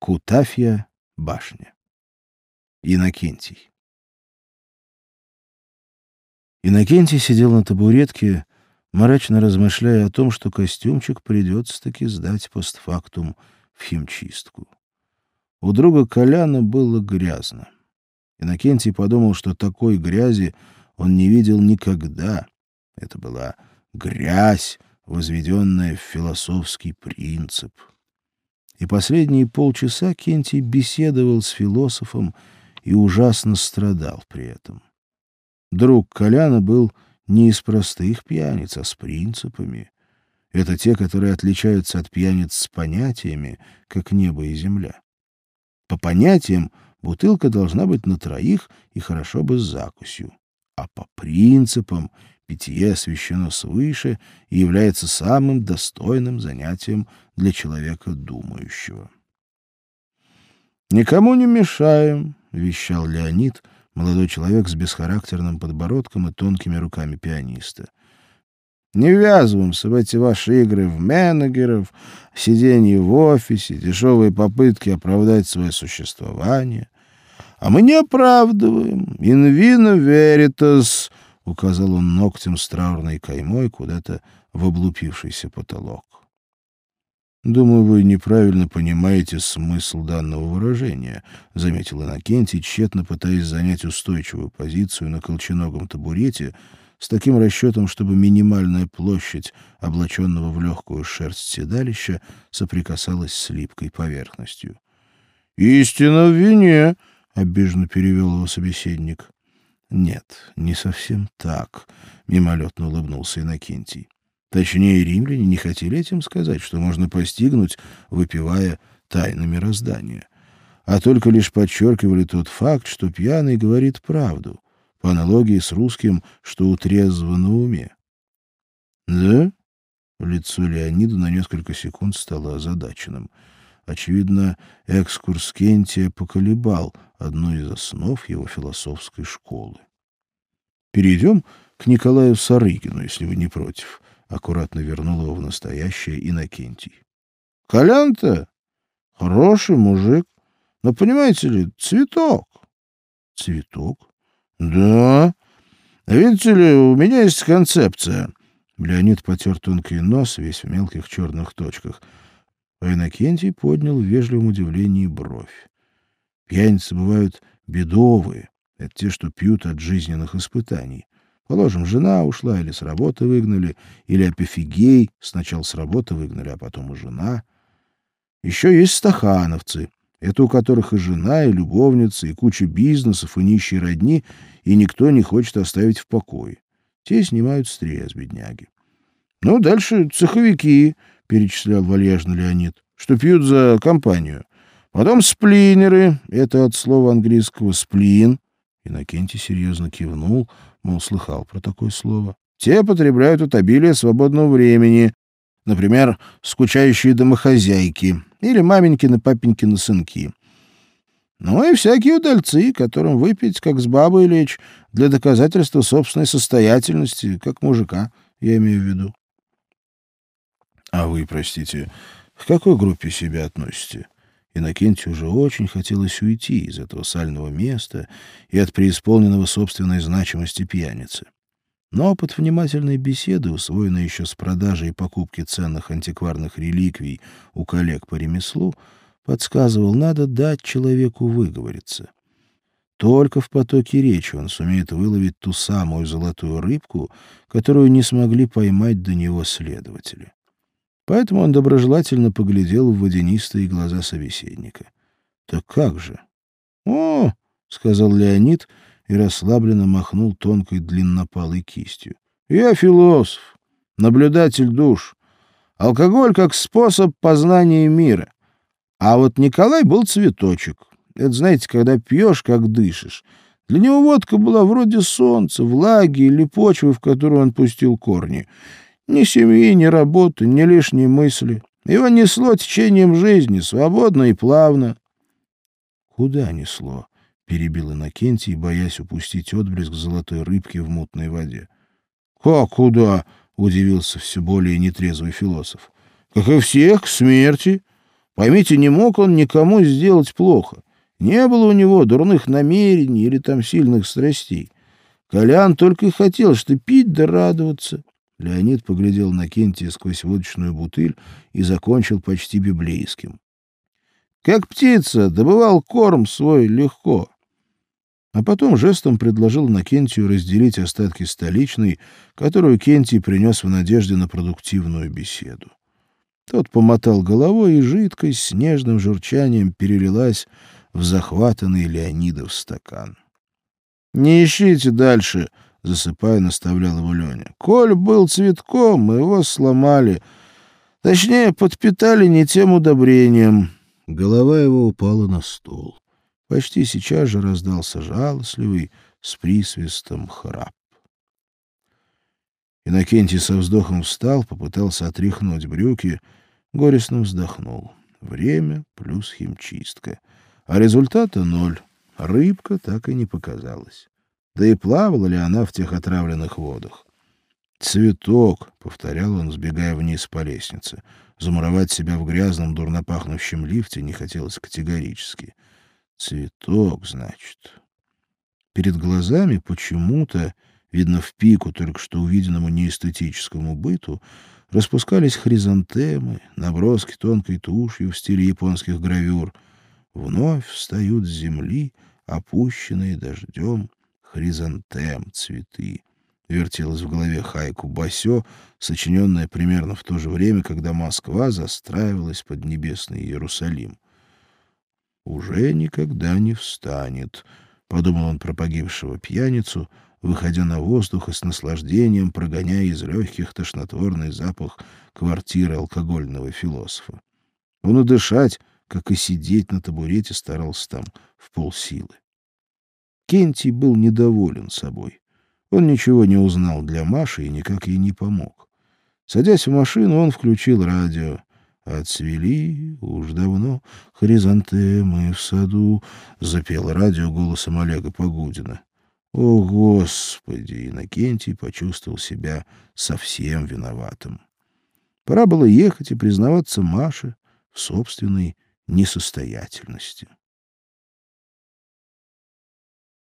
Кутафья башня. Иннокентий. Иннокентий сидел на табуретке, мрачно размышляя о том, что костюмчик придется-таки сдать постфактум в химчистку. У друга Коляна было грязно. Иннокентий подумал, что такой грязи он не видел никогда. Это была грязь, возведенная в философский принцип. И последние полчаса Кентий беседовал с философом и ужасно страдал при этом. Друг Коляна был не из простых пьяниц, а с принципами. Это те, которые отличаются от пьяниц с понятиями, как небо и земля. По понятиям бутылка должна быть на троих и хорошо бы с закусью. А по принципам питье освящено свыше и является самым достойным занятием для человека думающего. «Никому не мешаем», — вещал Леонид, молодой человек с бесхарактерным подбородком и тонкими руками пианиста. «Не ввязываемся в эти ваши игры в менеджеров, сиденье в офисе, дешевые попытки оправдать свое существование. А мы не оправдываем. Инвина веритас», — указал он ногтем с траурной каймой куда-то в облупившийся потолок. «Думаю, вы неправильно понимаете смысл данного выражения», — заметил Иннокентий, тщетно пытаясь занять устойчивую позицию на колченогом табурете с таким расчетом, чтобы минимальная площадь, облаченного в легкую шерсть седалища, соприкасалась с липкой поверхностью. «Истина в вине», — обиженно перевел его собеседник. «Нет, не совсем так», — мимолетно улыбнулся Иннокентий. Точнее, римляне не хотели этим сказать, что можно постигнуть, выпивая тайны мироздания, а только лишь подчеркивали тот факт, что пьяный говорит правду, по аналогии с русским, что утрезво на уме. «Да?» Лицо Леонида на несколько секунд стало озадаченным. Очевидно, экскурс Кентия поколебал одну из основ его философской школы. Перейдем к Николаю Сарыгину, если вы не против. Аккуратно вернул его в настоящее Иннокентий. — Колян-то хороший мужик, но, понимаете ли, цветок. — Цветок? — Да. Видите ли, у меня есть концепция. Леонид потер тонкий нос, весь в мелких черных точках. А Иннокентий поднял в вежливом удивлении бровь. Пьяницы бывают бедовые. Это те, что пьют от жизненных испытаний. Положим, жена ушла или с работы выгнали, или апифигей, сначала с работы выгнали, а потом и жена. Еще есть стахановцы, это у которых и жена, и любовница, и куча бизнесов, и нищие родни, и никто не хочет оставить в покое. Те снимают стресс, бедняги. Ну, дальше цеховики, — перечислял вальяжно Леонид, — что пьют за компанию. Потом сплинеры, это от слова английского «сплин». Иннокентий серьезно кивнул, — мол, слыхал про такое слово. Те потребляют от обилия свободного времени, например, скучающие домохозяйки или маменькины папенькины сынки. Ну и всякие удальцы, которым выпить, как с бабой лечь, для доказательства собственной состоятельности, как мужика, я имею в виду. — А вы, простите, к какой группе себя относите? Иннокентию уже очень хотелось уйти из этого сального места и от преисполненного собственной значимости пьяницы. Но опыт внимательной беседы, усвоенный еще с продажи и покупки ценных антикварных реликвий у коллег по ремеслу, подсказывал, надо дать человеку выговориться. Только в потоке речи он сумеет выловить ту самую золотую рыбку, которую не смогли поймать до него следователи. Поэтому он доброжелательно поглядел в водянистые глаза собеседника. «Так как же?» «О!» — сказал Леонид и расслабленно махнул тонкой длиннопалой кистью. «Я философ, наблюдатель душ. Алкоголь как способ познания мира. А вот Николай был цветочек. Это, знаете, когда пьешь, как дышишь. Для него водка была вроде солнца, влаги или почвы, в которую он пустил корни. Ни семьи, ни работы, ни лишней мысли. Его несло течением жизни, свободно и плавно. — Куда несло? — перебил Иннокентий, боясь упустить отблеск золотой рыбки в мутной воде. — Как куда? — удивился все более нетрезвый философ. — Как и всех, к смерти. Поймите, не мог он никому сделать плохо. Не было у него дурных намерений или там сильных страстей. Колян только и хотел, что пить да радоваться. Леонид поглядел на Кентия сквозь водочную бутыль и закончил почти библейским. Как птица, добывал корм свой легко. А потом жестом предложил Накентию разделить остатки столичной, которую Кентий принес в надежде на продуктивную беседу. Тот помотал головой, и жидкость с нежным журчанием перелилась в захватанный Леонидов стакан. — Не ищите дальше, — засыпая, наставлял его Леня. — Коль был цветком, мы его сломали. Точнее, подпитали не тем удобрением. Голова его упала на стол. Почти сейчас же раздался жалостливый с присвистом храп. Иннокентий со вздохом встал, попытался отряхнуть брюки, горестно вздохнул. Время плюс химчистка. А результата ноль. Рыбка так и не показалась. Да и плавала ли она в тех отравленных водах? «Цветок», — повторял он, сбегая вниз по лестнице. Замуровать себя в грязном, дурно пахнущем лифте не хотелось категорически. «Цветок, значит». Перед глазами почему-то, видно в пику только что увиденному неэстетическому быту, распускались хризантемы, наброски тонкой тушью в стиле японских гравюр. Вновь встают с земли, опущенные дождем, хризантем цветы вертелась в голове Хайку Басё, сочиненная примерно в то же время, когда Москва застраивалась под небесный Иерусалим. «Уже никогда не встанет», — подумал он про погибшего пьяницу, выходя на воздух и с наслаждением прогоняя из легких тошнотворный запах квартиры алкогольного философа. Он и дышать, как и сидеть на табурете, старался там в полсилы. Кентий был недоволен собой. Он ничего не узнал для Маши и никак ей не помог. Садясь в машину, он включил радио. «Отцвели уж давно хризантемы в саду», — запел радио голосом Олега Погудина. О, Господи! Иннокентий почувствовал себя совсем виноватым. Пора было ехать и признаваться Маше в собственной несостоятельности.